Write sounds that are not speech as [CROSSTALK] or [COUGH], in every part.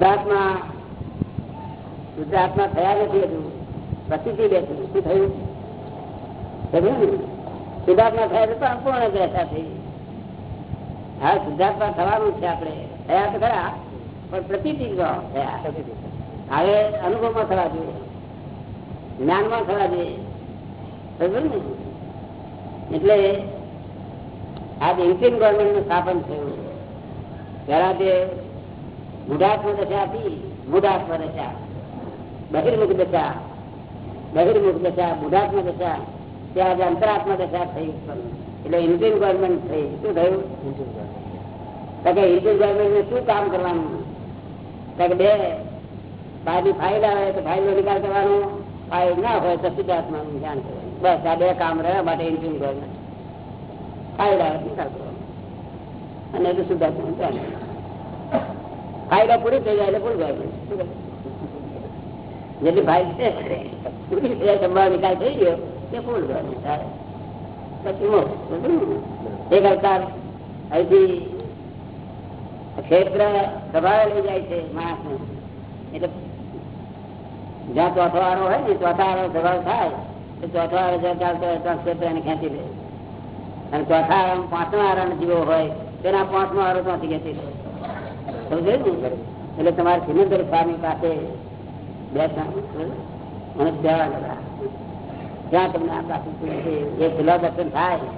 શુદ્ધાત્મા શુદ્ધાત્મા થયા નથી હજુ. પ્રતિથી બેઠું. શું થયું? શુદ્ધાત્મા થયા તો સંપૂર્ણ બેઠા થઈ હા શુદ્ધાત્મા થવાનું છે આપણે. થયા તો ખરા, પણ પ્રતિથી થયા. હવે અનુભવમાં થવા જોઈએ. જ્ઞાનમાં થવા જોઈએ. સમજ્યું ને? એટલે આ ઇન્ડિયન ગવર્મેન્ટનું સ્થાપન થયું. પેલા જે મૂઢાત્મ દશા હતી મૂઢાત્મ દશા બહિર્મુખ દશા બહિર્મુખ દશા મૂઢાત્મ દશા ત્યાં આજે અંતરાત્મ દશા એટલે ઇન્ડિયન ગવર્મેન્ટ થઈ. શું થયું? કે ઇન્ડિયન ગવર્મેન્ટ ને શું કામ કરવાનું? કે બે બહારની ફાઇલ આવે તો ફાઇલ નો નિકાલ કરવાનો, ફાઇલ ના હોય તો સિદ્ધાત્માનું ધ્યાન કરવાનું. બસ, આ બે કામ રહ્યા માટે ઇન્ડિયન ગવર્મેન્ટ ફાઇલ આવે નિકાલ કરવાનો. અને એટલે ધ્યાન ધ્યાન ફાઇલ પૂરી થઈ જાય એટલે ફૂલ ગવર્મેન્ટ જેટલી ફાઇલ છે પૂરી થઈ જાય સંભાળ નિકાલ થઈ ગયો તે ફૂલ ગવર્મેન્ટ પછી એક અવતાર અહીંથી ક્ષેત્ર પ્રભાવે લઈ જાય છે માણસ ને એટલે જ્યાં ચોથો વાળો હોય ને ચોથા વાળો સ્વભાવ થાય તો ચોથો વાળો જ્યાં ચાલતો હોય ત્યાં ક્ષેત્ર એને ખેંચી લે અને ચોથા વાળા પાંચમા વાળાનો જીવો હોય તેના પાંચમા વાળો ત્યાંથી ખેંચી લે સમજે ને એટલે તમારે સિનેન્દ્ર સ્વામી પાસે બેસા અને જવા જ્યાં તમને આ પાસે એ પેલા દર્શન થાય.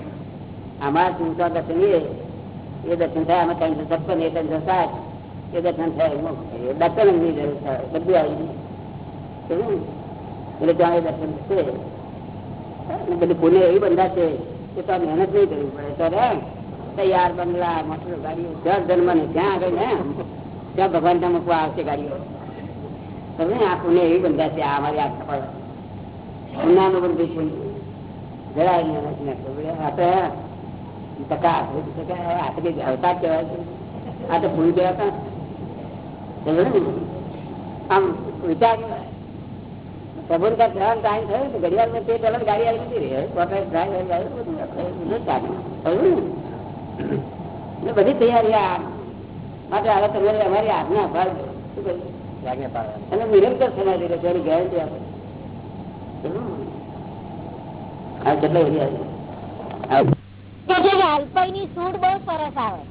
અમારા ચિંતા દર્શન એ? દર્શન થાય અમે ત્રણસો છપ્પન એ ત્રણસો સાત એ દર્શન થાય દર્શનની જરૂર થાય, બધું આવી ગયું એટલે ત્યાં એ દર્શન છે. બધું પુણે એવી બંધા છે કે તો મહેનત નહીં કરવી પડે, તો તૈયાર બંગલા મોટર ગાડીઓ. દર ધર્મ ને ત્યાં આગળ ને ત્યાં ભગવાન ત્યાં મૂકવા આવશે ગાડીઓ. તમે આ પુણે એવી બંધા છે આ અમારી આ ખબર પુનાનું બંધ છે જરાય ના ટકા, આ તો કઈ અવતાર કહેવાય છે આ તો ભૂલ ગયા હતા આમ વિચાર સબૂર કા ધ્યાન થયો ઘડિયાળ તે પેલા ગાડી આવી જતી રહી. બધી તૈયારી આ માટે હવે તમારે અમારી આજ્ઞા ભાગ શું કહ્યું? અને નિરંતર સમાધિ રહે એની ગેરંટી આપે. કેટલા બધી અલ્પાઈ ની સૂટ બહુ સરસ આવે.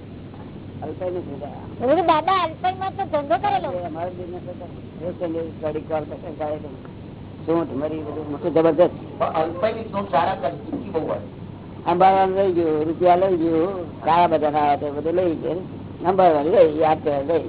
અલ્પાઈ ની સૂટ દાદા અલ્પાઈ માં તો ધંધો કરેલો. અમારો બિઝનેસ સૂંઠ મરી બધું મોટું જબરદસ્ત અંબાડવાનું લઈ ગયું રૂપિયા લઈ ગયું કાળા બધા ના આવે બધું લઈ ગયું. અંબાડવાનું લઈ યાદ કરે લઈ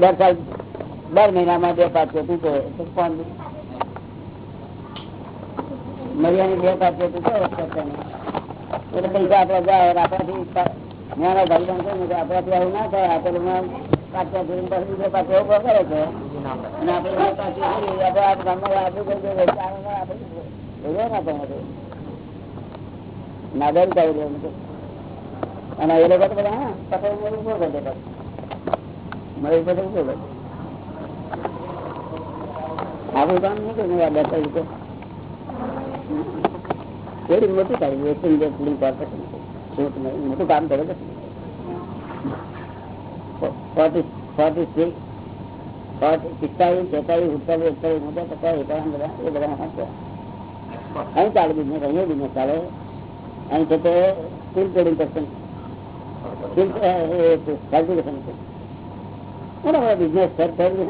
દર સાલ દર મહિનામાં બે પાંચ તું તો કોણ મરિયાની બે પાંચ તું તો એટલે પૈસા આપડે જાય આપણાથી નાના ભાઈ બન છે ને આપણાથી આવું ના થાય. આપેલું પાંચ પાંચ બીજા પાછો એવો કરે છે. અને આપણે પાછું આપણે આ ગામમાં આપણું કરી દઈએ આપણે ના થાય નાગર કરી દે અને એ લોકો બધા, હા, પટેલ મળી ઊભો કરી મળી પટેલ ઊભો કરે આપણું કામ નહીં કર્યું આ ત્રણ રીતે એવી મોટી થાય વેસ્ટ ઇન્ડિયન ફિલ્મ કોર્પોરેશન મોટું કામ કરે છે. ફોર્ટી સિક્સ ફોર્ટી પિસ્તાલીસ છેતાલીસ ઉત્તાલીસ એકતાલીસ મોટા ટકા એ બધા એ બધા અહીં ચાલે બિઝનેસ અહીંયા બિઝનેસ ચાલે. અહીં છે તે સ્ટીલ ટ્રેડિંગ કરશે કેલ્ક્યુલેશન છે. બરાબર બિઝનેસ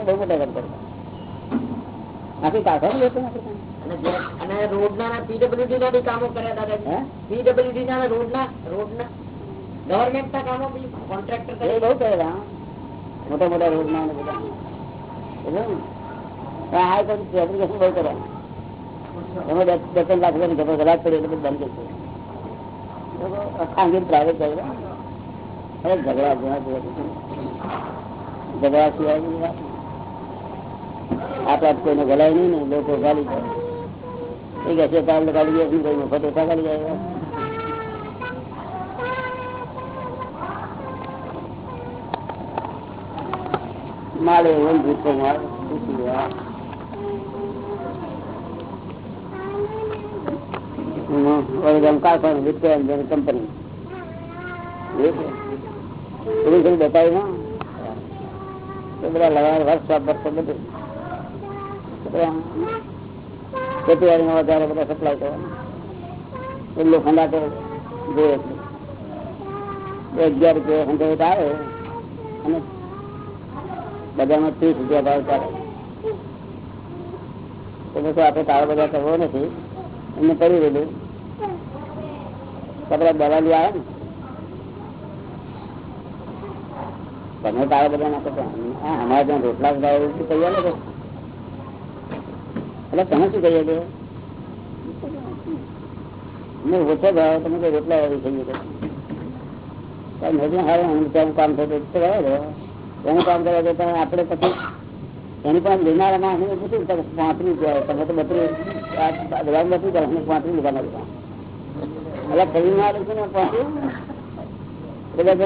બહુ મોટા કામ કરતા આખી કાઢવાનું લોકો અને રોડ ના પીડબ્લ્યુડી ના બી કામો કર્યા દાદાજી. પીડબ્લ્યુડી ના રોડ ના રોડ ના ગવર્મેન્ટ ના કામો બી કોન્ટ્રાક્ટર એ બહુ કરેલા મોટા મોટા રોડ ના બધા. આ તો એપ્લિકેશન બહુ કર્યા એમાં બે ત્રણ લાખ રૂપિયાની જબર ગલાટ પડી એટલે બધું બંધ કરશે ખાનગી પ્રાઇવેટ કરેલા અરે ઝઘડા જેવા ઝઘડા સિવાય આપણા કોઈને ગલાય નહીં ને લોકો ગાલી જાય એ તારે ગાડી જાય નહીં મફત ઓછા ગાડી જાય મારે એવું ભૂતો મારે પૂછી લે. હમ, વડગામ કારખાનું વિક્રમ કંપની એ છે. બધું થોડું બતાવ્યું ને? તો બધા લગાડ વર્કશોપ વર્કશોપ બધું બધા ખેતીવાડીમાં વધારે બધા સપ્લાય કરવાનું. એટલું ખંડા તો જોઈએ એટલું. બે અગિયાર રૂપિયા ખંડેટ આવે અને બજારમાં ત્રીસ રૂપિયા ભાવ ચાલે. તો પછી આપણે તારો બજાર કરવો નથી. એમને કરી દીધું. કપડા દલાલી આવે ને. તમે તારા બધા ના કરતા. હા, અમારે ત્યાં રોટલા બધા એવું શું કહી આલે છે? એટલે તમે શું કહીએ કે મેં ઓછો ભાવ, તમે કઈ રોટલા એવી થઈ કે નદી કામ થતું છે. કામ કરે છે આપણે પછી એની પણ લેનારા માણસ પૂછ્યું તો પાંત્રીસ તમે તો બત્રીસ બધા બત્રીસ કરો પાંત્રીસ રૂપિયા મળ્યા એટલે ખરીદમાં છે ને પાંત્રીસ? બધા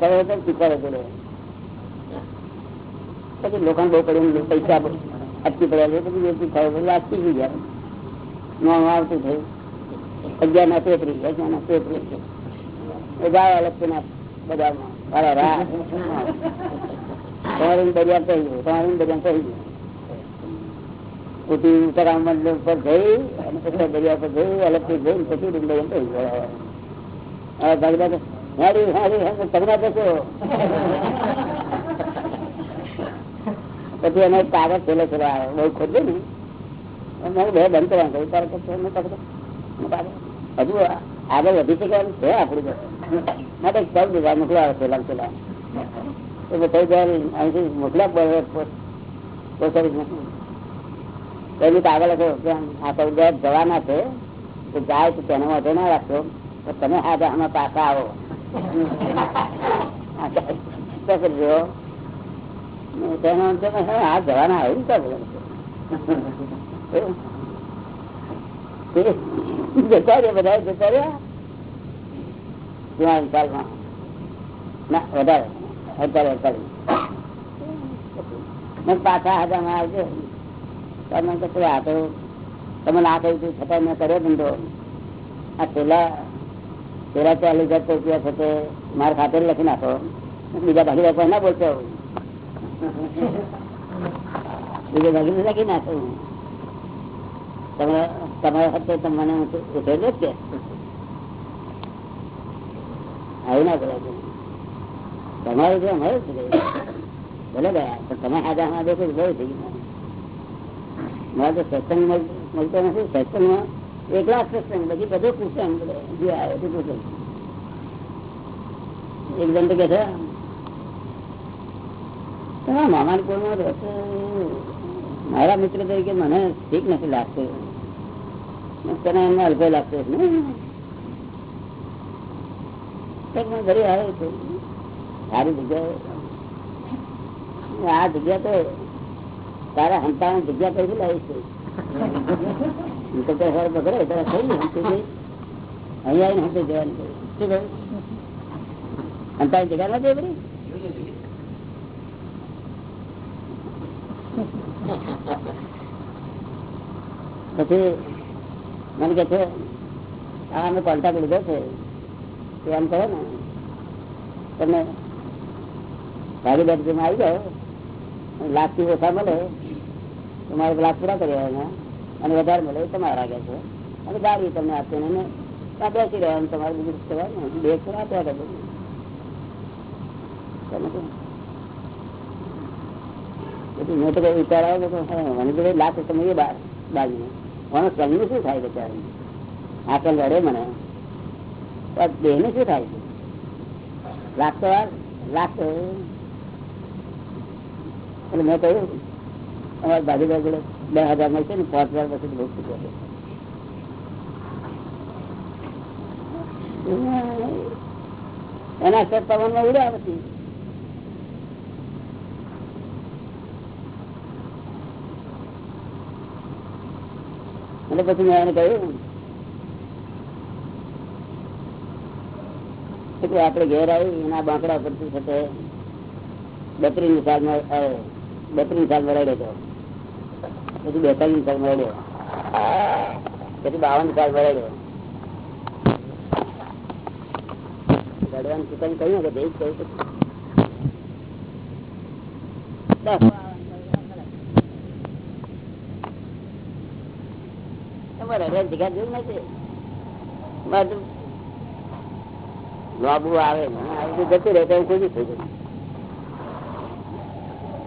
સરળ હતો શીખવાડે પેલો. પછી લોખંડ બહુ પડ્યું પૈસા અટકી પડ્યા છે પછી વેચી એટલે અટકી ગઈ ગયા નોમ આવતું થયું અગિયાર ના તેત્રીસ અગિયાર ના તેત્રીસ એ ગાય ના તમારી દરિયા કહી ગયું તમારી બજાર કહી ગયું ઉઠી ઉપર જઈ અને પછી દરિયા પર ગઈ અલગથી પછી ડુંગળી કહી હવે ભાગીદાર હારી હારી પછી એને કાગળ પેલો છેલ્લે આવે. બહુ ખોટે ને મેં બે બંધ કર્યા કહ્યું તારે. હજુ આગળ વધી શકવાનું છે આપણું માટે સૌ દીધા મોકલાવે પેલા પેલા. એ જયારે અહીંથી મોકલ્યા પોસ્ટ એની કાગળ હતો આ બે જવાના છે. તો જાય તો તેનો વાંધો ના રાખશો. તો તમે આજે આમાં પાછા આવો. [LAUGHS] કરજો તેનો આ જવાના આવ્યું ક્યાં જતા રહ્યા બધા જતા રહ્યા ત્યાં ના વધારે અત્યારે અત્યારે પાછા હાજામાં આવજો તમે કશું આ તો તમે ના કહ્યું હતું છતાં મેં કર્યો ધંધો આ પેલા પેલા ચાલીસ હજાર રૂપિયા છે મારે ખાતે લખી નાખો. બીજા ભાગીદાર કોઈ ના બોલતો બીજા લગ્ન લખી નાખો તમે તમારા હાથે તમને ઉઠેલો કે આવું ના કરો તમારું જો અમારું જ ભલે ગયા પણ તમે હાજા દેખો બહુ થઈ મારે તો સત્સંગ મળતો નથી. સત્સંગમાં એકલા સત્સંગ બધી બધું બધે. જે આવે તે પૂછે એક તો કે છે મામાની કોળમાં રહેશે મારા મિત્ર તરીકે મને ઠીક નથી લાગતું. તને એમને અલ્પે લાગતો ને? ઘરે આવ્યો છે. સારી જગ્યાએ. આ જગ્યા તો તારા હંતાની જગ્યા કઈ લાવી છે. અહીંયા આવીને હંતે જવાનું. શું કહ્યું? જગ્યા નથી બધી પછી મને કે છે, આ અમે કોન્ટ્રાક્ટ લીધો છે. તો એમ કહો ને તમે ભાગીદાર જેમાં આવી જાઓ લાખથી ઓછા મળે તમારે મારે લાખ પૂરા કરી એના, અને વધારે મળે તમારા આગળ છે. અને ગાડી તમને આપશે ને ત્યાં બેસી રહ્યા તમારે બીજું કહેવાય બે પૂરા આપ્યા કરે તમે મેં તો કઈ વિચાર આવ્યો કે મને તો લાખ સમય બાજુ પણ સંઘનું શું થાય બચારે આકલ તો મને. પણ દેહને શું થાય? છે લાખ તો લાખ એટલે મેં કહ્યું, અમારા ભાગીદાર જોડે બે હજાર મળશે ને, પાંચ હજાર પછી બહુ ખુશ એના સર પવનમાં ઉડ્યા પછી. એટલે પછી મેં એને કહ્યું એટલે ઘેર આવી એના બાંકડા પરથી સાથે બત્રીસ સાલમાં બત્રીસ સાલ મરાડ્યો હતો પછી બેતાલીસ સાલ મરાડ્યો પછી બાવન સાલ મરાડ્યો લડવાનું ચૂકવાની કહ્યું કે જઈશ કહ્યું હવે જગ્યા જાય.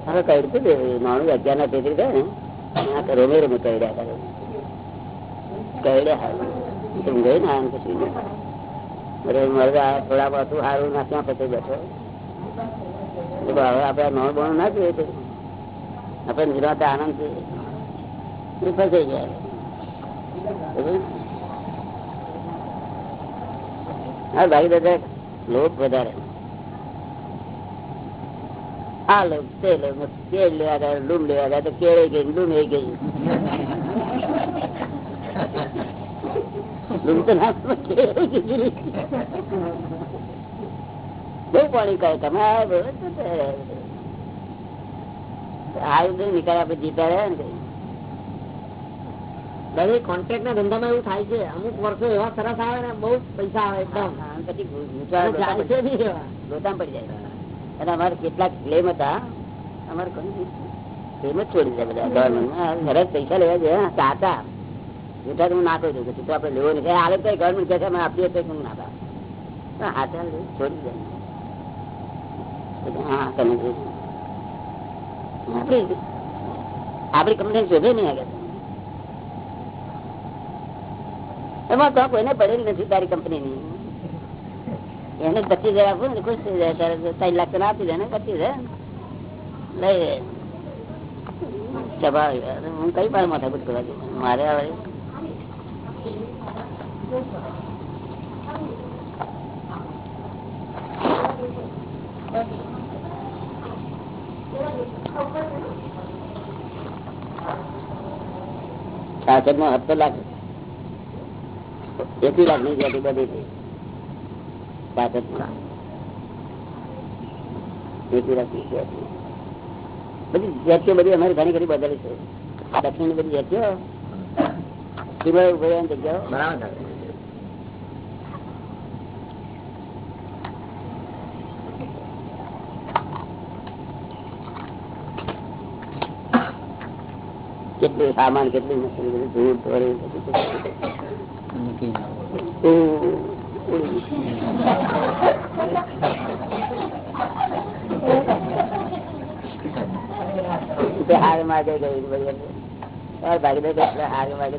હવે કઈ રીતે નાનું અગિયાર ના તેત્રી થાય પછી? અરે મારે થોડા બધું સારું ના પછી બેઠો. હવે આપડે નોણ બોણ ના જોઈએ તો. આપણે નિરાતે આનંદ ફસાઈ જાય. હા ભાઈ દાદા લોભ વધારે. આ લોભ તે લોભ કેળ લેવા ગયા લૂમ લેવા ગયા તો કેળે ગઈ લૂમ એ ગઈ. [LAUGHS] લૂમ તો ના બહુ પાણી કહે તમે આવ્યું નીકળે પછી જીતા રહ્યા ને કઈ. દરેક કોન્ટ્રાક્ટ ના ધંધામાં એવું થાય છે અમુક વર્ષો એવા સરસ આવે ને બહુ પૈસા આવે એકદમ. પછી. લોટામ પડી જાય. અને અમારે કેટલાક ક્લેમ હતા. અમારે ક્લેમ જ છોડી જાય બધા ગવર્મેન્ટ સરસ પૈસા લેવા જાય ચાતા જૂઠા તો હું ના કહી દઉં કે તો આપણે લેવો નહીં. હાલે તો ગવર્મેન્ટ કહે છે અમે આપીએ તો હું ના. પણ છોડી જાય હા તમે આપડી આપડી કંપની શોધે નહીં આગળ. એમાં તો કોઈને પડેલી નથી તારી કંપનીની. એને પચીસ હજાર આપું ને ખુશ થઈ જાય. તારે ત્રણ લાખ તો આપી દે ને, પચીસ હજાર? લઈ લે. હું કઈ પાસે માથાકૂટ કરવા મારે આવે. સાસઠ નો સત્તર લાખ એસી લાખની જતી બધી થઈ એસી લાખની જતી. બધી જાતિઓ બધી અમારી ઘણી ઘણી બદલી છે. દક્ષિણ બધી સીમા ઊભી જગ્યાઓ. બરાબર કેટલું સામાન, કેટલું ધૂળ. તે હાર માગે ગયું બધી ભાગી દે એટલે હાર માગે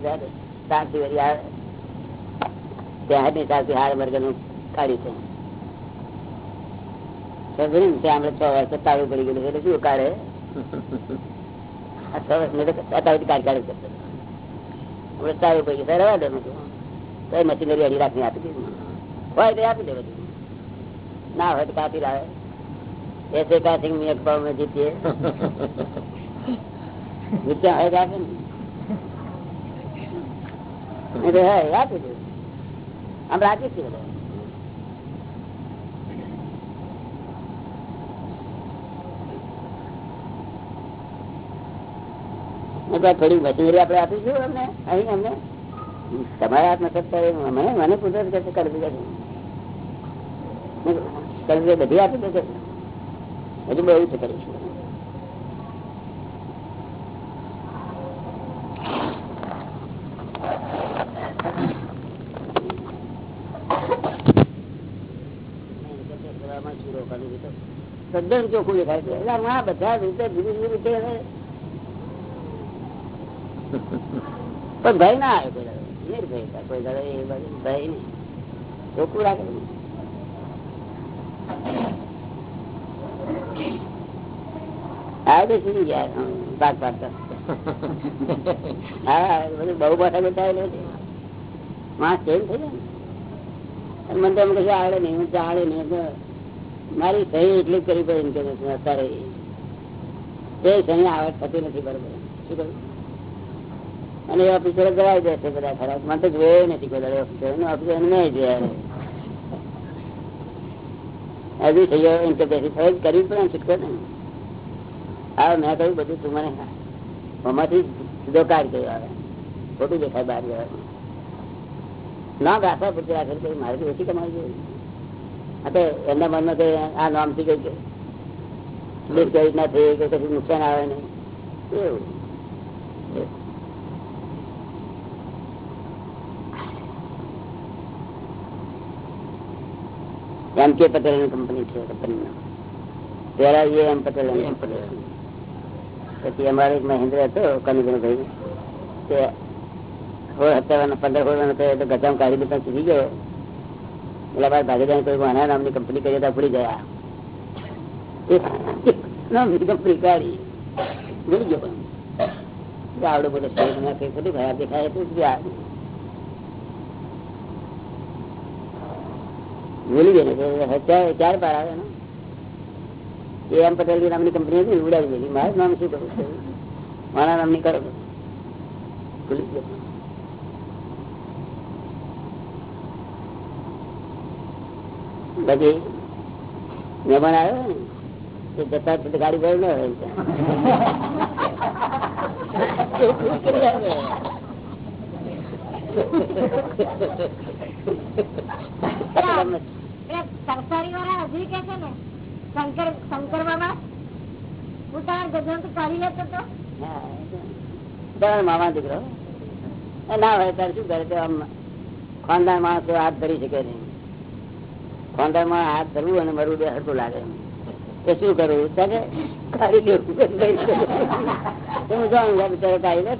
શાંતિ ત્યાં ની શાંતિ હાર વર્ગનું કાઢી છે? ત્યાં હમણાં છ વર્ષ તાળું પડી ગયેલું એટલે શું કાઢે અટાવતી કાર્યકારી કરતો આપણે સારું પૈકી રહેવા દેવું તો એ મશીનરી અઢી રાખની આપી દીધું હોય તો આપી દે બધું. ના હોય [LAUGHS] તો કાપી લાવે એસે કાસિંગની અખબારમાં જીતીએ જીત્યા હોય તો આપે ને આપી દઉં આમ રાખીશું બધા. થોડી મશીનરી આપડે આપીશું અમને અહીં અમને તમારા હાથ હોય, મને મને પૂછે કે બધી આપી દે હજુ બહુ છે કરીશું. તદ્દન ચોખ્ખું દેખાય છે. એટલે આ બધા રીતે રીતે એને પણ ભય ના આવે કોઈ મને કહે આવડે નહીં, હું આવડે નહીં. મારી સહી એટલી જ કરી પડી કે અત્યારે એ સહી આવડ થતી નથી બરોબર. શું કહ્યું? અને એ ઓફિસરો કરાવી દે છે બધા ખરાબ મને તો જોયે નથી કોઈ ઓફિસર ઓફિસર નહીં જોયા હજી થઈ ગયો ઇન્ટરપ્રેશન ફરજ કરવી પડે છૂટકો ને હા, મેં કહ્યું બધું તું મને આમાંથી સીધો કાઢ ગયો આવે. ખોટું દેખાય બહાર જવાનું. ના, ગાથા પૂછી રાખે કઈ મારે ઓછી કમાઈ જોઈએ. હા તો એમના મનમાં કે આ નામથી કઈ કે ડિસ્કરેજ ના થઈ કે કશું નુકસાન આવે નહીં. એવું. એમ કે પટેલની કંપની છે પેલા એ એમ પટેલ એમ પટેલ. પછી અમારે એક મહેન્દ્ર હતો કનુભાઈ તે પંદર હતો એટલે ગજામ કાઢી દીધા ચૂકી ગયો. એટલે બાર ભાગીદાર કોઈ આના નામની કંપની કરી હતા ભૂલી ગયા. નામની કંપની કાઢી. ભૂલી ગયો આવડો બધો ભાઈ દેખાય તો ભૂલી ગયો ચાર પાર આવે ને. એ એમ પટેલ નામની કંપની હતી ઉડાવી દીધી. મારું નામ શું કરું મારા નામની કરો. ભૂલી ગયો. પછી મહેમાન આવ્યો ને, તે જતા ગાડી ભરી ન હોય સરકારી વાળા હજી કે છે ને શંકર શંકર બાબા હું તાર ગજન કરી લેતો તો? મામા દીકરો. ના હોય ત્યારે શું કરે આમ ખાનદાન માણસો હાથ ધરી શકે નહીં. ખાનદાનમાં હાથ ધરવું અને મરવું બે હરતું લાગે તો શું કરવું ત્યારે કાઢી દેવું હું જાઉં બિચારો કાઢી લે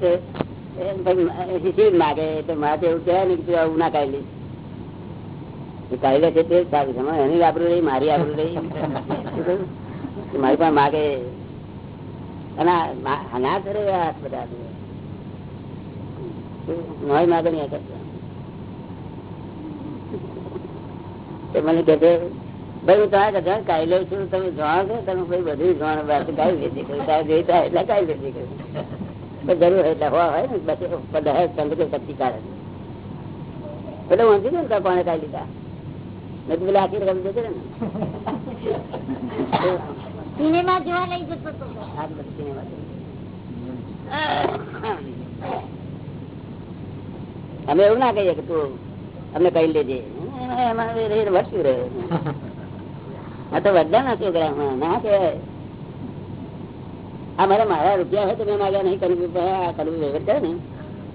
છે માગે? તો મારે એવું કહેવાય ને કે તું આવું ના કાઢી લઈશ. કાઢી છે તે સારું છે. એની આબરું રહી, મારી આબરું રહી. મારી પણ માગે. ના કરે બધા તમે જાણો તમે બધું જાણો. વાત કાઢી લેતી કરું તારે જોઈ થાય એટલે હોય ને શક્તિ કાઢે એટલે હું ને તારે કોણે લીધા. મેં પેલા આખી રકમ જતી ને? સિનેમા જોવા લઈ જતો તો આ સિનેમા અમે એવું ના કહીએ કે તું અમને કહી લેજે. એમાં વર્ષું રહ્યો આ તો બધા ના છોકરા ના કે. આ મારે મારા રૂપિયા હોય તો મેં માગ્યા નહીં કરવું આ કરવું વહીવટ કરે ને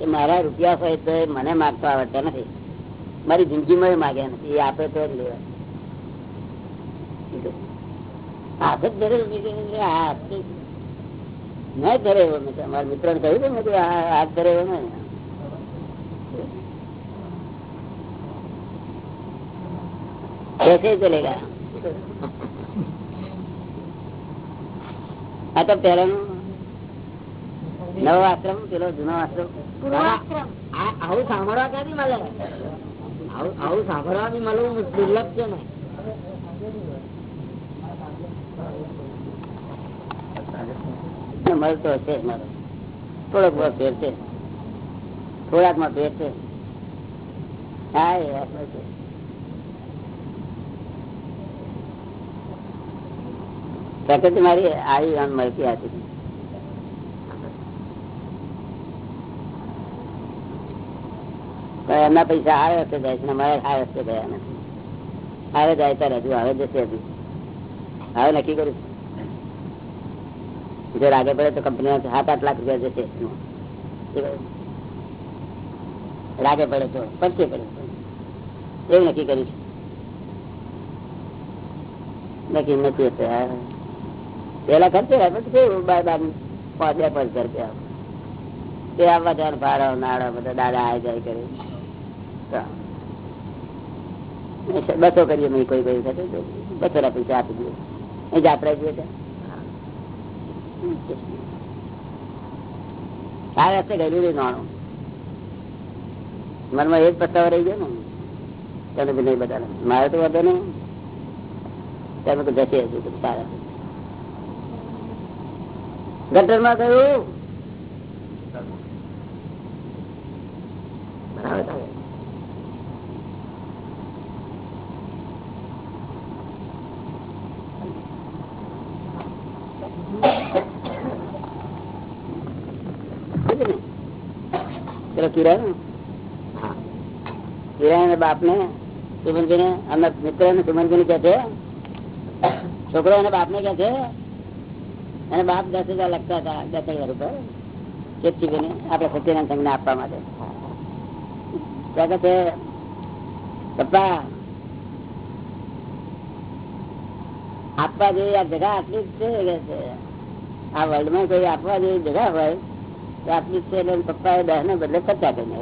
એ મારા રૂપિયા હોય તો મને માગતો આવડતા નથી. મારી જિંદગીમાં એ માગ્યા નથી એ આપે તો જ લેવાય હાથ જ ધરે બીજું હાથ નહીં ધરે એવો મેં તો મારા મિત્ર ને કહ્યું હતું મેં કીધું આ હાથ ધરે એવો નહીં कैसे चलेगा આ તો પહેલાનું નવો આશ્રમ પેલો જૂનો આશ્રમ પૂર્વાશ્રમ આ- આવું સાંભળવા ક્યાંથી મળે આવું સાંભળવાની મળવું દુર્લભ છે ને. મળતો છે મારો. થોડોક બહુ ફેર છે. થોડાકમાં ફેર છે. હા, એ પ્રકૃતિ મારી આવી આમ મળતી હતી પણ એમના પૈસા આવે હશે જાય છે મારે આવે હશે ગયા નથી આવે જાય ત્યારે હજુ આવે જશે હજુ. હવે નક્કી કરું જો રાગે પડે તો કંપની સાત, આઠ લાખ રૂપિયા જશે. રાગે પડે તો પડશે પડે. એવું નક્કી કર્યું છે. નક્કી નથી હા. પેલા ખર્ચે પછી કેવું? બાર બાર, પાંચ, બે, પાંચ હજાર રૂપિયા. તે આવવા જવાનું ભાડા નાડો બધા દાદા આ જાય કરે. બસો કરીએ નહીં કોઈ કોઈ વખતે બસો ના પૈસા આપી દઈએ એ જાત્રા જોઈએ ત્યાં આ રસ્તે ગયેલું રહી નાણું. મનમાં એ જ રહી ગયો ને. તને બી નહીં બધાને. મારે તો વધે નહીં. તમે તો જશે હજુ સારા. ગટરમાં ગયું બરાબર. સુમનભાઈ કે છોકરો એને બાપ ને કે છે અને બાપ દસ હજાર લખતા હતા, દસ હજાર રૂપિયા. આપડે સત્યનારાયણ સંઘ ને આપવા માટે. ત્યાં કે પપ્પા, આપવા જેવી આ જગા આટલી જ છે આ વર્લ્ડમાં કોઈ આપવા જેવી જગા હોય આટલી છે એટલે પપ્પા એ દસ ને બદલે પચાસ કરીને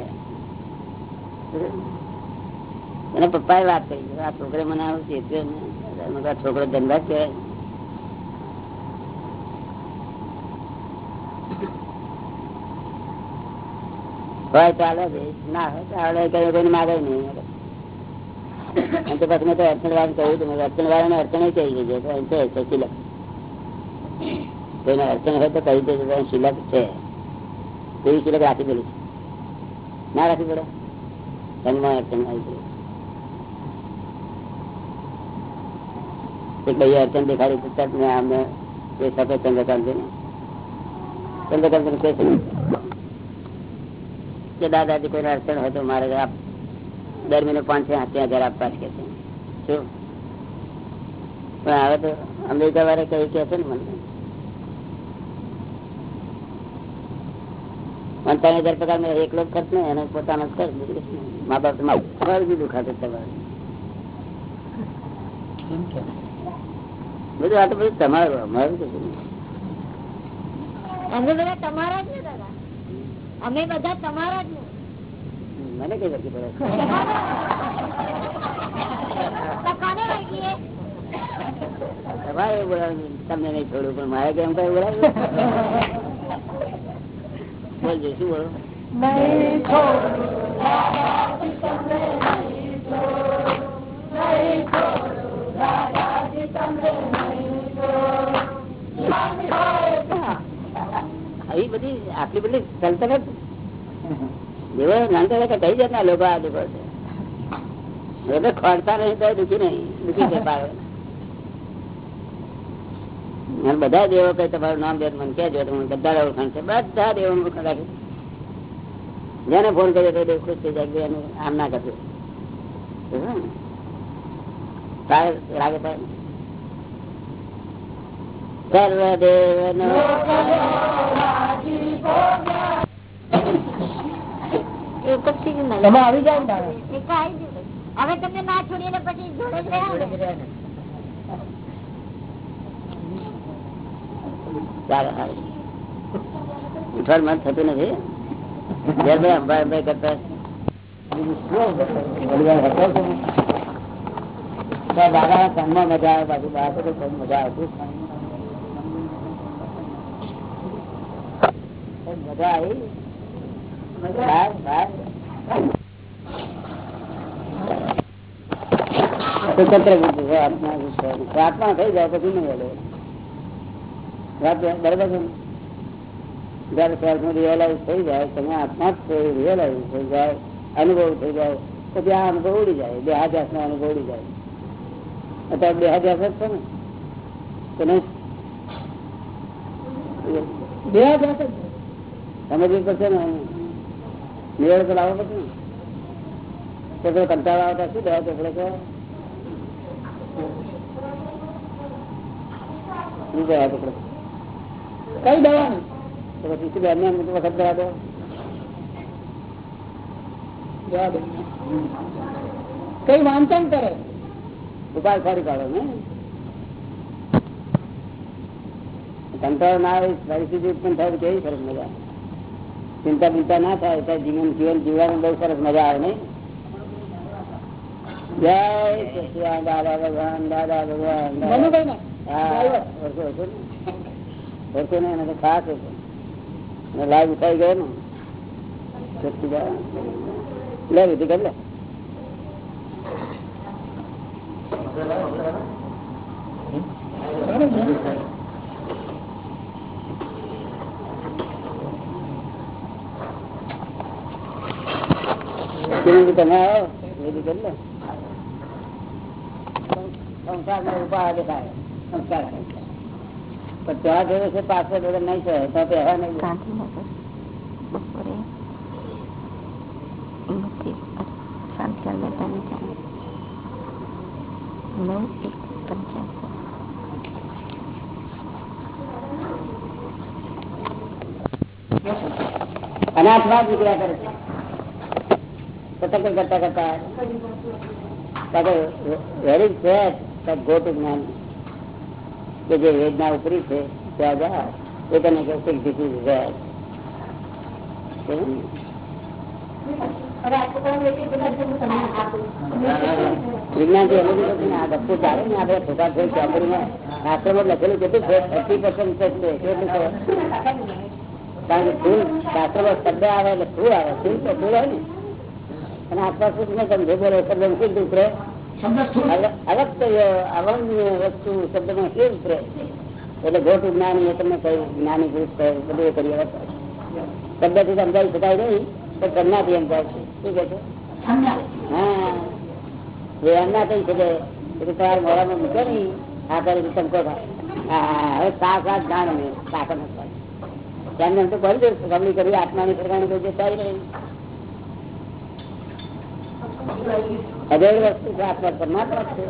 પપ્પાએ વાત કરી. આ છોકરે મને આવું ચેપ્યો ને. છોકરો ધંધા છે હોય ચાલે ના હોય ચાલે કઈ કોઈને માગે નહીં. તો પછી મેં તો અડચણ વાળા કહ્યું હતું. અડચણ વાળાને અડચણ કહી છે સિલક કોઈને અડચણ હોય તો કહી દેજો. શિલક છે. એવી સિલક રાખી દેલી. ના રાખી પડે? સંગમાં અડચણ આવી છે એક ભાઈ દેખાડી તો તરત મેં અમને એ કે દાદાજી કોઈને અડચણ હોય તો મારે આપ દર મહિને પાંચ સાત હજાર આપવા જ કે છે. શું? પણ હવે તો અમેરિકા વાળા કઈ કે છે ને મને. ત્રણ હજાર પગાર મેં એકલો જ ખર્ચ ને એને પોતાનો જ ખર્ચ. મા બાપ મારું બીજું ખાતે તમારે. બધું આ તો બધું તમારું અમારું કશું અમે બધા તમારા જ ને દાદા. અમે બધા તમારા જ મને કઈ લખી પડે? તો? તમારે બોલાવ્યું તમને નહીં છોડું પણ મારે કેમ કઈ બોલાવ્યું બોલજો શું બોલો આવી બધી આટલી બધી સલ્તનત એવો નાનતા કઈ જાતના લોકો આ લોકો ખોડતા નહીં તો દુખી નહીં. દુખી પાડો અને બધા દેવો કઈ તમારું નામ દે મને કહેજો તો બધા ઓળખાણ છે. બધા દેવો ઓળખાણ રાખે. જેને ફોન કર્યો તો દેવ ખુશ થઈ જાય એનું આમ ના ને? લાગે તારે સર્વદેવ ને આવી જ નહીં. હવે તમને ના છોડીને પછી જોડે જ રહ્યા જોડે જ ને. રહ્યા ને. ચાલો સારું ઉઠાડ મત થતું નથી. જયભાઈ અંબાઈ અંબાઈ કરતા. દાદા કાનમાં મજા આવે, બાજુ બહાર તો કઈ મજા આવતી જ નહીં. કઈ મજા આવી? બહાર બહાર. સ્વતંત્ર બુદ્ધિ છે આત્મા બુદ્ધિ છે. આત્મા થઈ જાય, પછી નહીં હેલો વાત બરાબર છે ને? જયારે સેલ્ફનું રિયલાઇઝ થઈ જાય, તમે આત્મા જ છો રિયલાઇઝ થઈ જાય, અનુભવ થઈ જાય, પછી આ અનુભવ ઉડી જાય, બે હાજાર નો અનુભવ ઉડી જાય. અત્યારે બે હાજાર જ છે ને? તો નહીં? બે હાજર છે. સમજવું પડશે ને નિવેડ તો લાવવો પડશે ને. તો પેલો કંટાળો આવતા શું દવા ચોપડે કે શું દવા ચોપડે કઈ દવા? તો પછી બેન ને વખત દવા દો. કઈ વાંચન કરે? ઉપાય ફરી કાઢો ને. કંટાળો ના આવે પરિસ્થિતિ ઉત્પન્ન થાય કેવી સરસ મજા. ચિંતા બિંતા ના થાય ત્યાં જીવન જીવન જીવવાનું બહુ સરસ મજા આવે નહીં. જય દાદા ભગવાન દાદા ભગવાન હા વર્ષો ને. ઓળખો ને એને તો ખાસ ઓળખો અને લાઈવ ઉઠાઈ ગયો ને સચિદાનંદ. લે વિધિ કર લે કેવી રીતે તમે આવો વિધિ કરી લે સંસારનો ઉપાય દેખાય સંસ્કાર પણ ત્યાં જોયું છે પાછળ વગર નહીં છે તો પહેવા નહીં શાંતિ શાંતિ કર બેટા નીચે નવ એક પંચાસી અનાથમાં જ નીકળ્યા કરે છે સતર્ક કરતા કરતા વેરી છે ગોટ જ્ઞાન કે જે વેદના ઉપરી છે ત્યાં જા એ તને કહે છે ધીસ ઇઝ વેદ વિજ્ઞાનથી એનું બધું આ ગપ્પુ ચાલે ને આપણે છોકરા થઈ ચોપડીમાં શાસ્ત્રમાં લખેલું કેટલું છે થર્ટી પર્સન્ટ છે કેટલું છે કારણ કે ફૂલ શાસ્ત્રમાં શબ્દ આવે એટલે ફૂલ આવે ફૂલ તો ફૂલ આવે ને અને આસપાસ ને સમજે બોલે શબ્દ કેવી ઉતરે અલગ અલગ વસ્તુ શબ્દમાં કેવી ઉતરે એટલે ગોટ જ્ઞાની તમને કહ્યું જ્ઞાની પુરુષ કહ્યું બધું કરી શબ્દથી સમજાવી શકાય નહીં તો કરનાથી એમ જાય છે. શું કે છે? હા. એમના કઈ છે એટલે તમારા મોડામાં મૂકે નહીં. આ કરી ચમકો થાય. હવે સાત સાત જાણ તાકાત નથી તેમને એમ તો કરી દઉં ગમણી કરી આત્માની પ્રકારની કોઈ જતા અભેળ વસ્તુ છે, આત્મા પરમાત્મા છે.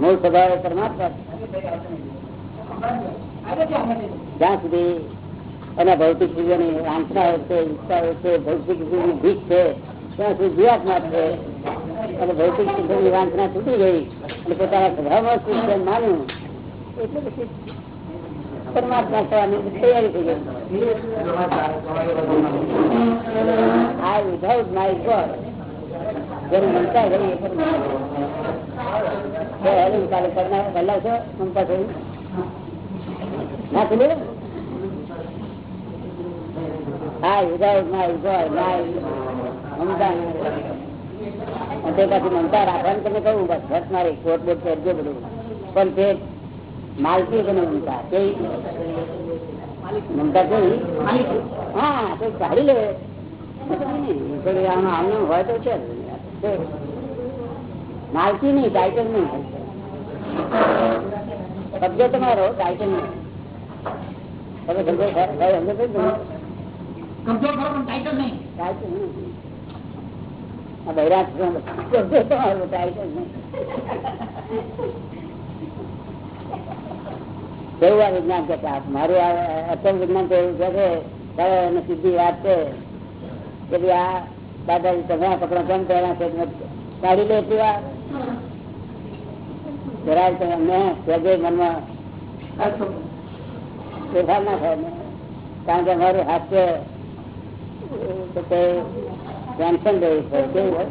મૂળ સ્વભાવ પરમાત્મા જ્યાં સુધી એના ભૌતિક જીવોની વાંચનાઓ છે ઈચ્છાઓ છે ભૌતિક જીવની ભીખ છે, ત્યાં સુધી જીવાત્મા છે. અને ભૌતિક જીવનની વાંચના છૂટી ગઈ. અને પોતાના સ્વભાવમાં શું માન્યું એટલે પછી પરમાત્મા થવાની તૈયારી થઈ ગઈ. આ વિધાઉટ માય ગોડ મમતા ગઈ એ પરમાત્મા કાલે કરનાર બદલાવશો મમતા થઈ ના ખુલે? હા વિધાઉટ માય ગોડ માય મમતા. તે પછી મમતા રાખવાનું તમે કહું બસ બસ મારી કોટ બોટ કરજો બધું. પણ તે માલકી કે મમતા. તે મમતા કેવી હા તો કાઢી લે. આમ આમાં હોય તો છે માલકી નહીં ટાઇટલ નહીં કબજો તમારો ટાઇટલ નહીં તમે કબજો ભાઈ? ટાઇટલ નહીં આ બૈરાજ કબજો તમારો ટાઇટલ નહીં કેવું આ વિજ્ઞાન કે? મારું આ અસલ વિજ્ઞાન તો એવું છે કે સીધી વાત છે કે ભાઈ આ દાદાજી તમે આ કપડા કેમ પહેર્યા છે કાઢી લે એટલી વાર જરાય તમે મેં મનમાં ફેરફાર ના થાય કારણ કે અમારું હાસ્ય ટેન્શન રહ્યું છે, કેવું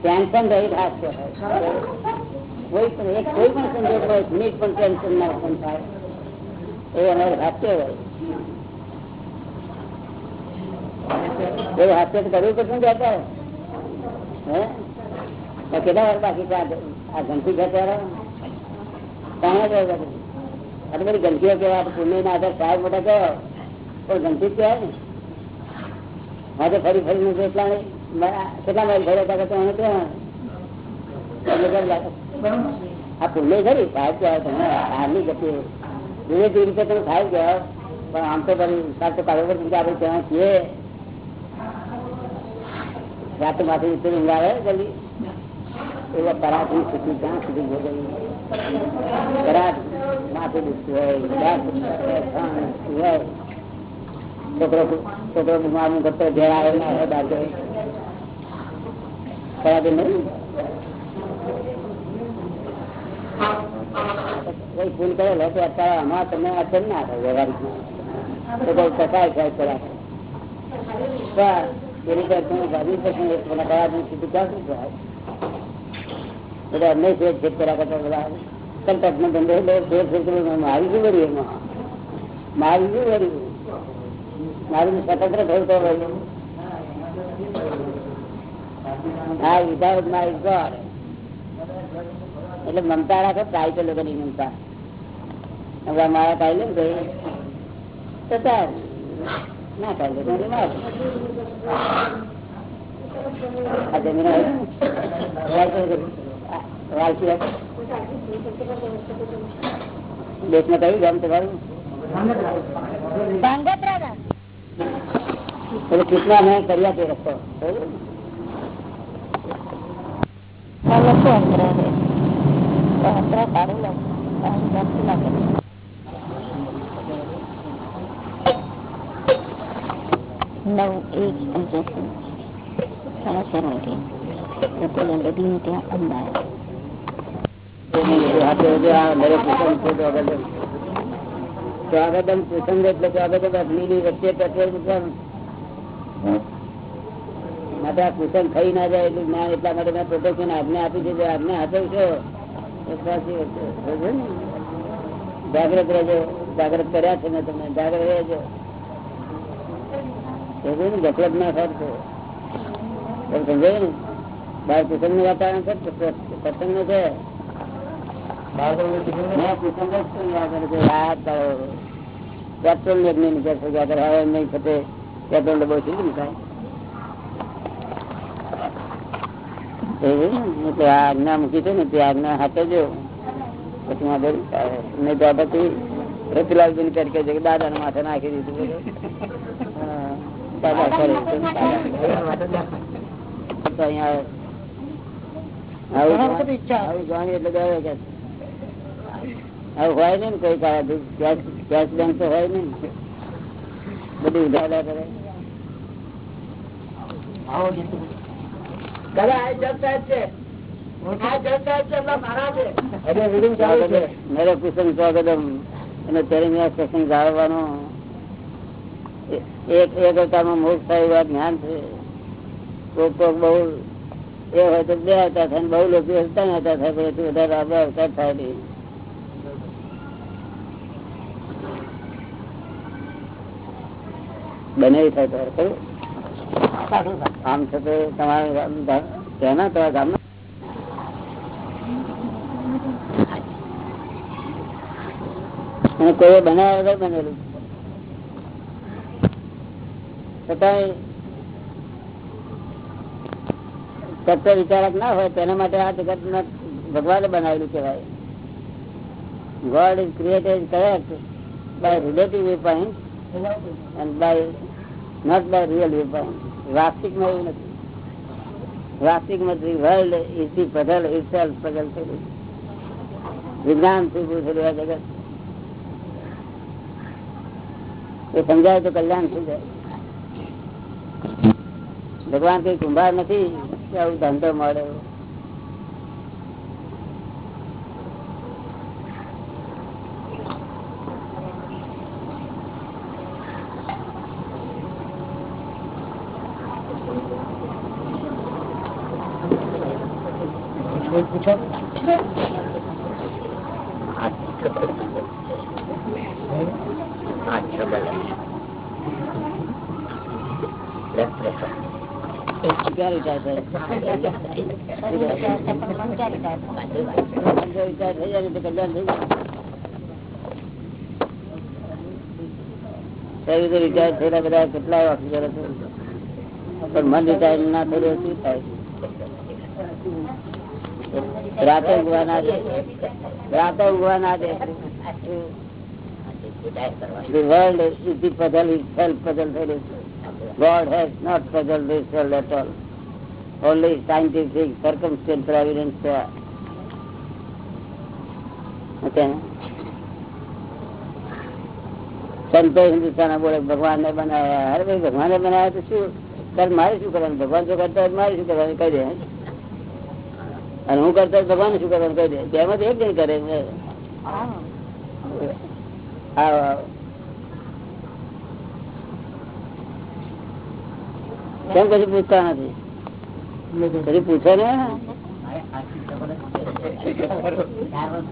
ટેન્શન રહિત હાસ્ય કોઈ પણ, એક કોઈ પણ સંજોગ હોય મિનિટ પણ ટેન્શન ના ઉત્પન્ન થાય. એ અમારું હાસ્ય હોય એવું હાસ્ય તો કરવું પડશે ને જતા હે તો કેટલા વાર બાકી છે આ- આ ઘંટી ખેંચારો કાંઈ જ હોય બધું. આ તો બધી ગંદકીઓ કહેવાય આપણે પુણ્ય ના આધાર સાહેબ મોટા કહેવાય પણ ગંદકી જ કહેવાય ને હા તો ફરી ફરી કેટલા કેટલા માઇલ ફર્યા હતા તો એને કહેવાય આ પુણ્ય ખરી સાહેબ કહેવાય તમે હારની ગતિ ધીરે ધીરે રીતે તમે સાહેબ કહેવાય પણ આમ તો ફરી સાહેબ તો કાઢવો પડશે કે આપણે ત્યાં છીએ રાતે માથે ઉતરી ઊંઘ આવે જલ્દી એવા પરાઠની સ્થિતિ ક્યાં સુધી ભોગવી માથે દુખતું હોય છોકરો છોકરો બીમાર કરતો ઘેર આવે ના હોય બહાર જાય. નહીં? કોઈ ફોન કરેલો તો અત્યારે આમાં તમે અસર ના થાય વ્યવહારિક તો કોઈ કસાય થાય પરાઠ. પેલા બધા કંટક ધંધો એટલે શેર છેદ કર્યો મારી શું કર્યું મમતા રાખે ટાઈટલ લોકોની મમતા. હવે મારા લે ને ભાઈ તો ના કાઢી લે તો માર આ જમીન ને? દેશમાં કયું ગામ તમારું કૃષ્ણ મેં કર્યા તે રસ્તો. ને? શું અંતર અંતર કાઢી લો કાઢી નાખી નવ એક પંચ્યાસી. કૃષ્ણ એટલે સ્વાગતમ અગ્નિની વચ્ચે મૂકવાનું માટે આ પ્રસંગ ખાઈ ના જાય એટલું જ્ઞાન એટલા માટે મેં પ્રોટેક્શન આજ્ઞા આપી છે. જો આજ્ઞા તો છે. જાગ્રત રહેજો. જાગ્રત કર્યા છે મેં તમને જાગ્રત રહેજો. ગફલત ના કરશો તમે સમજાયું ને બહાર કૃષ્ણનું વાતાવરણ છે સત્સંગનું છે મેં કૃષ્ણ જ છું યાદ કરે છે યાદ કરો પેટ્રોલ ને નહીં નીકળશે કે અગર હવે નહીં થતે પેટ્રોલ બહુ સીધું થાય એવું ને? એટલે આ આજ્ઞા મૂકી છે ને તે આજ્ઞા હાથે જો પછી વાંધો નહીં આવે. નહીં તો આ પછી રતિલાલજી પેટ કહે છે કે દાદા માથે નાખી દીધું હોય ને કઈ ગેસ બેંક તો હોય ને. બધું ઉધારા કરે. દાદા આ જજ છે. મારા કુસંગ સ્વાગતમ. અને ત્યારે સત્સંગ જાળવવાનો એક એક અવતારમાં મોક્ષ થાય એવા જ્ઞાન છે. કોક કોક બહુ એ હોય તો બે અવતાર થાય બહુ લોકો હતા ને હતા થાય, પણ એથી વધારે આ બે અવતાર થાય નહીં. બને થાય ત્યારે કયું આમ છતાં તમારે ત્યાંના તમારા ગામના? અને કોઈ બનાવ્યા વગર બનેલું? છતાંય વિચારક ના હોય તેના માટે આ જગત ભગવાને બનાવેલું કહેવાય. God is created correct by relative viewpoint by not by real viewpoint. વાસ્તવિકમાં એવું નથી. વાસ્તવિકમાં world world is the puzzle itself, puzzle થયેલું વિજ્ઞાનથી થયેલું આ જગત. એ સમજાય તો કલ્યાણ થઈ જાય. ભગવાન કઈ કુંભાર નથી? આવું ધંધો મળે ક્યાં વિચાર થાય જો તો કલ્યાણ થઈ રીતે રિટાયર થયેલા બધા કેટલા ઓફિસર હતો પણ મન રિટાયર ના થયેલું શું થાય રાતે ઊંઘવા ના દે રાતે ઊંઘવા ના દે The world is the puzzle itself puzzle થયેલું છે. સંતો હિન્દુસ્તાન ભગવાન ને બનાવ્યા. અરે ભાઈ ભગવાન ને બનાવ્યા તો શું? તારે મારે શું કરવાનું? ભગવાન જો કરતા હોય મારે શું કરવાનું? કહી દે. અને હું કરતા ભગવાન શું કરવાનું? કહી દે. તેમાં એક જણ કરે. કેમ કશું પૂછતા નથી? કદી પૂછે ને?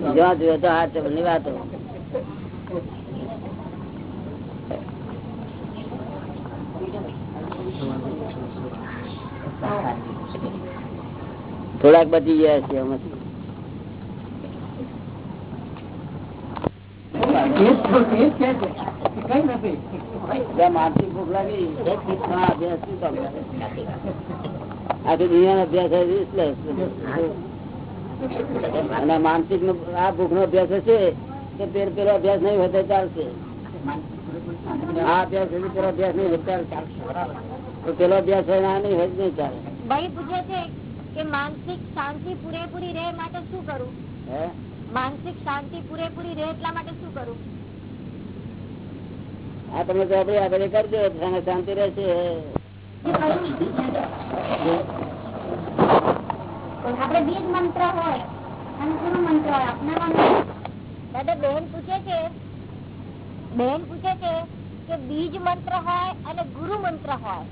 જ્યાં જોયો તો ની વાતો. થોડાક બચી ગયા છે જ્યાં માનસિક ભૂખ લાગી. અભ્યાસ શું કરે? આખી દુનિયાનો અભ્યાસ useless. અને માનસિક નો આ ભૂખ નો અભ્યાસ હશે તો પેર પેલો અભ્યાસ નહીં હોય ચાલશે. આ અભ્યાસ સુધી પેલો અભ્યાસ નહીં વિચાર તો પેલો અભ્યાસ હોય આ નહીં હોય નહીં ચાલે. ભાઈ પૂછે છે કે માનસિક શાંતિ પૂરેપૂરી રહે માટે શું કરવું હે? માનસિક શાંતિ પૂરેપૂરી રહે એટલા માટે શું કરવું આ તમે તો આપડે આપડે કરજો શાંતિ રહેશે. આપડે બીજ મંત્ર હોય અને મંત્ર હોય, અપનાવવાનું દાદા, બેન પૂછે છે, બેન પૂછે છે કે બીજ મંત્ર હોય અને ગુરુ મંત્ર હોય.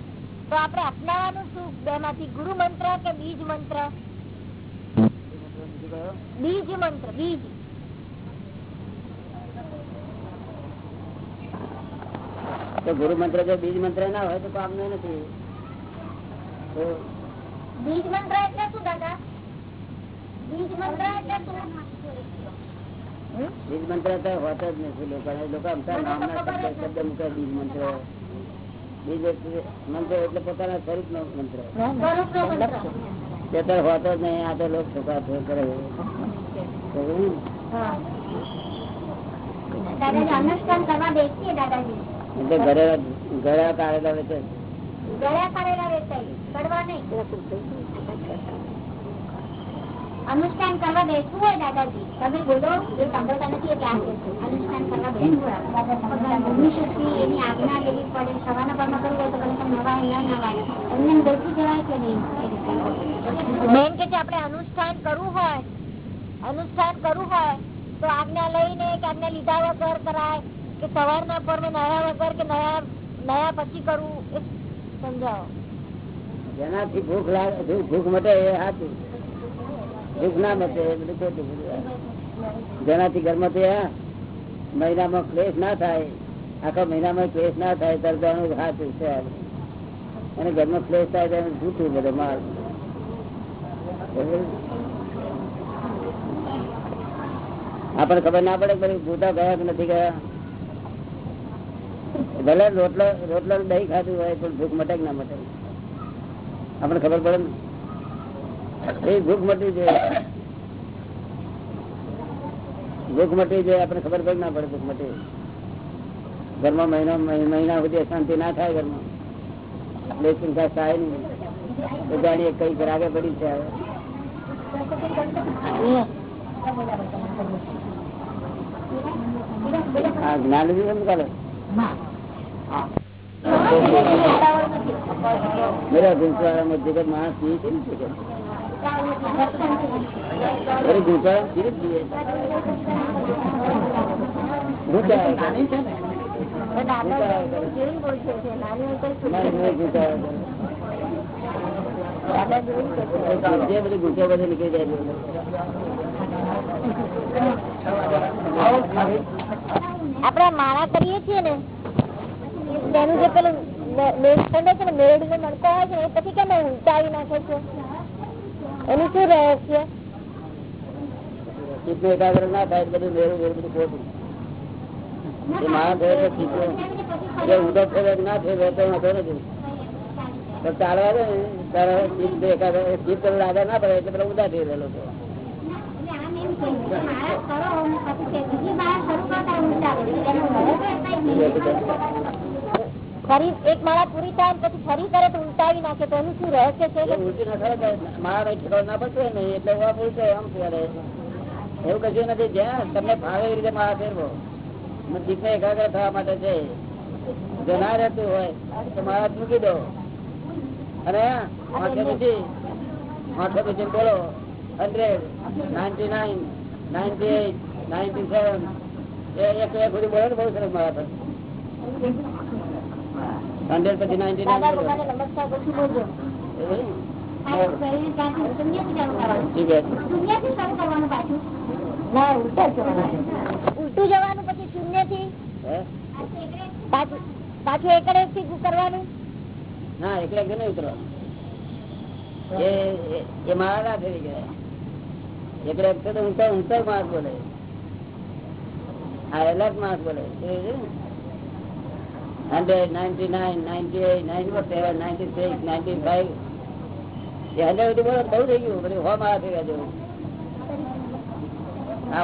તો આપણે અપનાવવાનું શું? બે માંથી ગુરુ મંત્ર કે બીજ મંત્ર? બીજ મંત્ર, બીજ. તો ગુરુ મંત્ર જો બીજ મંત્ર ના હોય તો કામનું નથી. બીજ મંત્ર એટલે શું દાદા? બીજ મંત્ર એટલે શું? બીજ મંત્ર તો હોતો જ નથી લોકો લોકો શબ્દ શબ્દ મૂકે બીજ મંત્ર. બીજ મંત્ર એટલે પોતાના સ્વરૂપ નો મંત્ર. તો હોતો જ નહીં આ તો લોક છોકરા કરે. દાદાજી અનુષ્ઠાન કરવા બેસીએ દાદાજી. એટલે ઘરે ઘરે કાઢેલા વેચે કરવા નહીં. અનુષ્ઠાન કરવા હોય તો અનુષ્ઠાન કરવું હોય, અનુષ્ઠાન કરવું હોય, તો આજ્ઞા લઈને કે આજ્ઞા લીધા વગર કરાય. કે સવારના પર્વ નયા વગર કે નયા નયા પછી કરવું એ સમજાવો. જેનાથી ભૂખ લાગે ભૂખ- મટે એ હાથી ભૂખ ના મટે એ બધું. જેનાથી ઘરમાં તે મહિનામાં ક્લેશ ના થાય. આખા મહિનામાં ક્લેશ ના થાય તરજાનું સાચું છે. અને ઘરમાં ક્લેશ થાય તો એનું જૂઠું બધે માર. આપણને ખબર ના પડે ભૂતા ગયા કે નથી ગયા? ભલે રોટલા રોટલા દહીં ખાધું હોય, પણ ભૂખ મટે ના મટે આપણે ખબર પડે ને? એ ભૂખ મટવી જોઈએ ભૂખ મટવી જોઈએ આપણે ખબર પડે ના પડે ભૂખ મટી. ઘરમાં મહિના મહિના સુધી અશાંતિ ના થાય ઘરમાં. એટલે ચિંતા થાય નહીં. તો કઈ રાગે પડી છે હવે. હા જ્ઞાન લીધું એમ જગત માણસ અરે બધું ગુંચા બધું નીકળી જાય આપડે માળા કરીએ છીએ ને તેનું જે પેલું મેળખંડ છે ને મેળવી નો મણકો હોય છે ને એ પછી કેમ ઉલટાવી નાખે છે? એનું શું રહસ્ય ચિત્તનું એકાગ્ર ના થાય બધું વેરું વેરું બધું ખોટું એ માણસ હોય તો ચિત્ત જે ઉદો ફેરવે ના નથી. ચાલવા દે ને તારે ચિત્ત એકાગ્ર ચિત્ત લાગે ના પડે એટલે પેલા ઉદા ફેરવે લોકો ફરી એક માળા પૂરી થાય પછી ફરી કરે તો ઉલટાવી નાખે, તો એનું શું રહસ્ય છે? એવું કશું નથી, જ્યાં તમને ફાવે રીતે મારા ફેરવો. ચિત્તને એકાગ્ર થવા માટે છે. જો રહેતું હોય, તો મારા મૂકી દો. અને માથે પછી. માથે પછી બોલો, hundred, ninety nine, ninety eight ninety seven. એક એક બોલો ને બહુ સરસ મારા પર. હંડ્રેડ પછી નાઇન્ટી ઉલટા જવાનું. પછી શૂન્યથી હે? પાછું એકડે થી કરવાનું? ના એકલે કે નહીં ઉતરવાનું. એ એ- એ મારા ના ફેરી ગયા. એકલે એકલે તો ઊંચા ઊંચા માણસ બોલે. આ એલર્ટ માણસ બોલે. એ હંડ્રેડ બોલે બહુ થઈ ગયું બધું હો મારા જેવું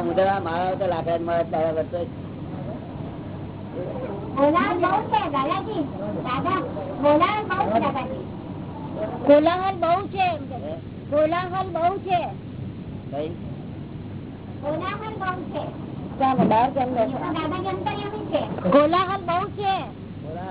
મુદ્રા મારા તો લાકડા મારા તારા કોલાહલ બહુ છે. કોલાહલ બહુ છે. કોલાહલ બહુ છે. કોલાહલ બહુ છે.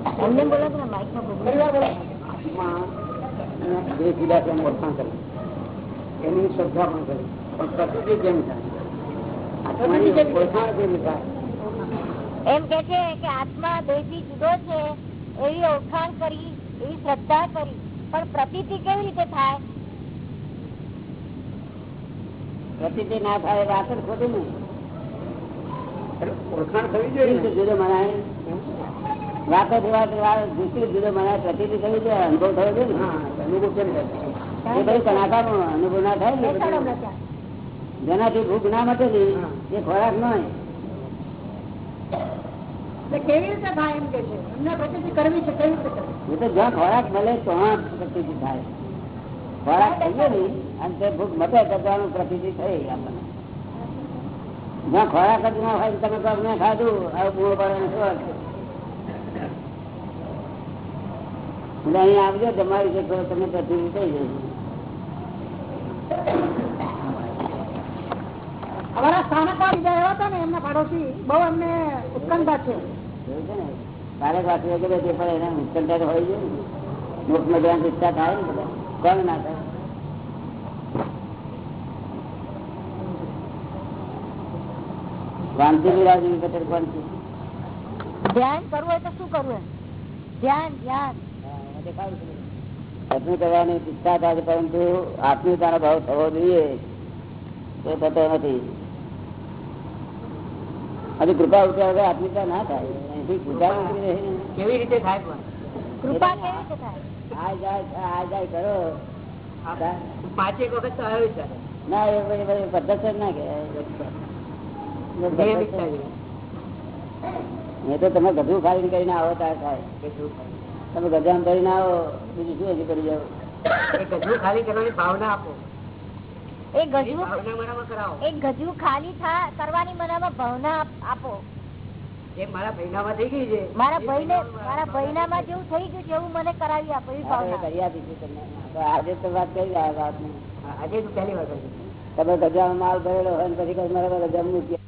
એમને બોલો કે માઇકમાં બોલો આત્મા એના દેહ વિરાટ એનું ઓળખાણ કરી એની શ્રદ્ધા પણ કરી પણ પ્રકૃતિ કેમ થાય આત્માની ઓળખાણ કેવી થાય એમ કે છે કે આત્મા દેહથી જુદો છે એવી ઓળખાણ કરી એવી શ્રદ્ધા કરી પણ પ્રતીતિ કેવી રીતે થાય પ્રતિથી ના થાય વાત જ ખોટી ને ઓળખાણ થવી કેવી જોઈએ રીતે જુદો મનાય વાતો દૂસરી જુદો મને પ્રતિ થયું છે અનુભવ થયો છે ને? અનુભવ એ બધું કલાકારનો અનુભવ ના થાય ને. જેનાથી ભૂખ ના મટે એ ખોરાક ન કેવી રીતે થાય એમ કે છે? એમને પ્રતિતિ કરવી છે કેવી રીતે એ તો જ્યાં ખોરાક મળે તો પ્રતિથી થાય. ખોરાક ખાઈએ ને અને તે ભૂખ મટે તો ત્યાંનું પ્રતિથી થઈ આપણને. જ્યાં ખોરાક જ ના હોય તમે મેં ખાધું આવું પૂરો પડે શું અહીં આવજો તમારી છે તમે પ્રતિથી થઈ જશે અમારા સ્થાનક બીજા એવા હતા ને એમના પાડોશી બહુ એમને ઉત્કંઠા છે. એવું છે ને? કાલે વાંચવું કે તે પણ એને ઉત્કંઠા હોય છે મુખમાં ધ્યાન ઈચ્છા થાય ને બધા. કોણ ના થાય? ક્રાંતિ વિરાજ પટેલ કોણ છે ધ્યાન કરવું હોય તો શું કરવું ધ્યાન ધ્યાન. પત્ની કરવાની ઈચ્છા થાય છે પરંતુ આત્મીયતાનો ભાવ થવો જોઈએ તો થતો નથી. હજી કૃપા ઉઠ્યા વગર આત્મીયતા ના થાય. અહીંથી કૃપા કેવી રીતે થાય કૃપા કેવી રીતે થાય? આ જાય આ જાય કરો. પાંચેક વખત તો આવ્યું છે. ના એ બધી બધી પદ્ધત જ ના કહેવાય. એ તો તમે ગધું ખાલી કરીને આવો ત્યાં થાય. તમે ગજામ કરીને આવો બીજું શું હજી કરી જાવ ગજવું ખાલી કરવાની ભાવના આપો. એ એ ગજવું ભાવના મારામાં કરાવો. એ ગજવું ખાલી કરવાની મનામાં ભાવના આપો મારા ભાઈનામાં થઈ ગઈ છે. મારા ભાઈને મારા ભાઈનામાં જેવું થઈ ગયું છે એવું મને કરાવી આપો એવી એ ભાવના. કરી આપીશું તમને. આજે તો વાત કરી આ વાતની. આજે તો પહેલી વાર તમે ગજામાં માલ ભરેલો હોય ને પછી મારા ગજામ મૂકી